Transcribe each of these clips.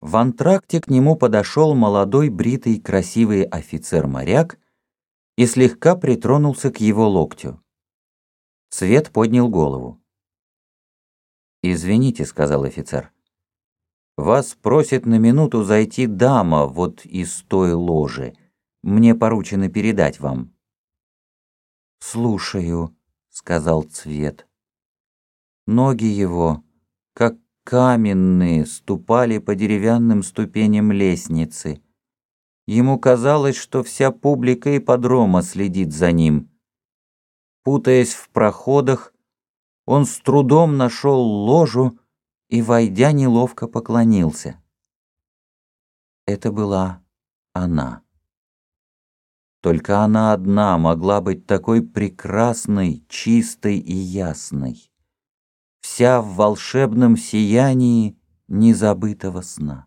В антракте к нему подошел молодой, бритый, красивый офицер-моряк и слегка притронулся к его локтю. Свет поднял голову. «Извините», — сказал офицер. «Вас просит на минуту зайти дама вот из той ложи. Мне поручено передать вам». «Слушаю», — сказал Цвет. Ноги его, как каменные, ступали по деревянным ступеням лестницы. Ему казалось, что вся публика ипподрома следит за ним. Путаясь в проходах, он с трудом нашел ложу и, войдя, неловко поклонился. Это была она. Только она одна могла быть такой прекрасной, чистой и ясной вся в волшебном сиянии незабытого сна.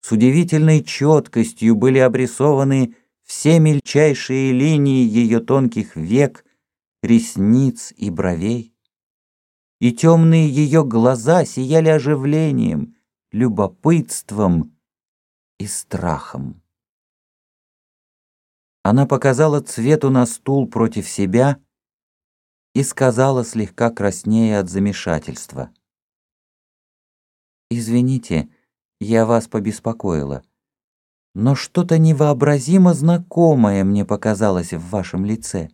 С удивительной четкостью были обрисованы все мельчайшие линии ее тонких век, ресниц и бровей. И темные ее глаза сияли оживлением, любопытством и страхом. Она показала цвету на стул против себя и сказала слегка краснея от замешательства. «Извините, я вас побеспокоила, но что-то невообразимо знакомое мне показалось в вашем лице.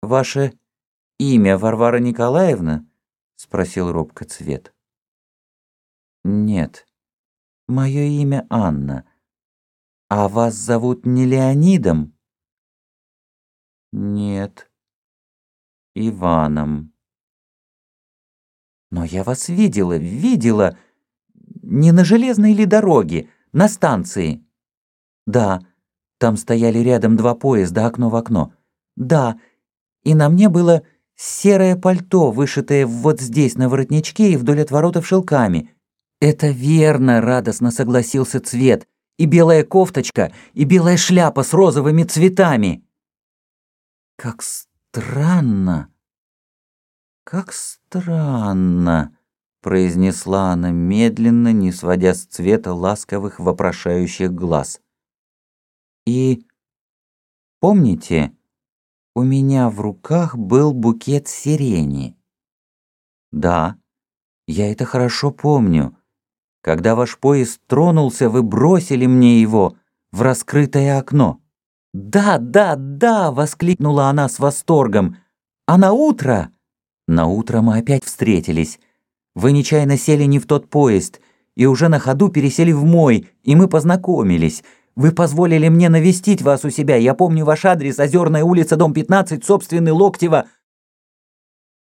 Ваше имя Варвара Николаевна?» — спросил робко Цвет. «Нет, мое имя Анна. А вас зовут не Леонидом?» Нет. Иваном. Но я вас видела, видела. Не на железной ли дороге, на станции? Да, там стояли рядом два поезда, окно в окно. Да, и на мне было серое пальто, вышитое вот здесь на воротничке и вдоль отворотов шелками. Это верно, радостно согласился цвет. И белая кофточка, и белая шляпа с розовыми цветами. Как странно! Как странно! произнесла она медленно, не сводя с цвета ласковых вопрошающих глаз. И помните, у меня в руках был букет сирени. Да, я это хорошо помню. Когда ваш поезд тронулся, вы бросили мне его в раскрытое окно. «Да, да, да!» — воскликнула она с восторгом. «А на утро?» На утро мы опять встретились. Вы нечаянно сели не в тот поезд, и уже на ходу пересели в мой, и мы познакомились. Вы позволили мне навестить вас у себя. Я помню ваш адрес, Озерная улица, дом 15, собственный Локтева.